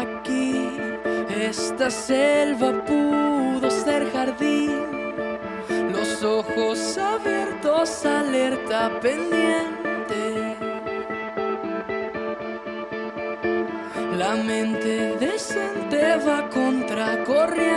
Aquí Esta selva pudo ser jardín, los ojos abiertos, alerta pendiente. La mente decente va contra corriente.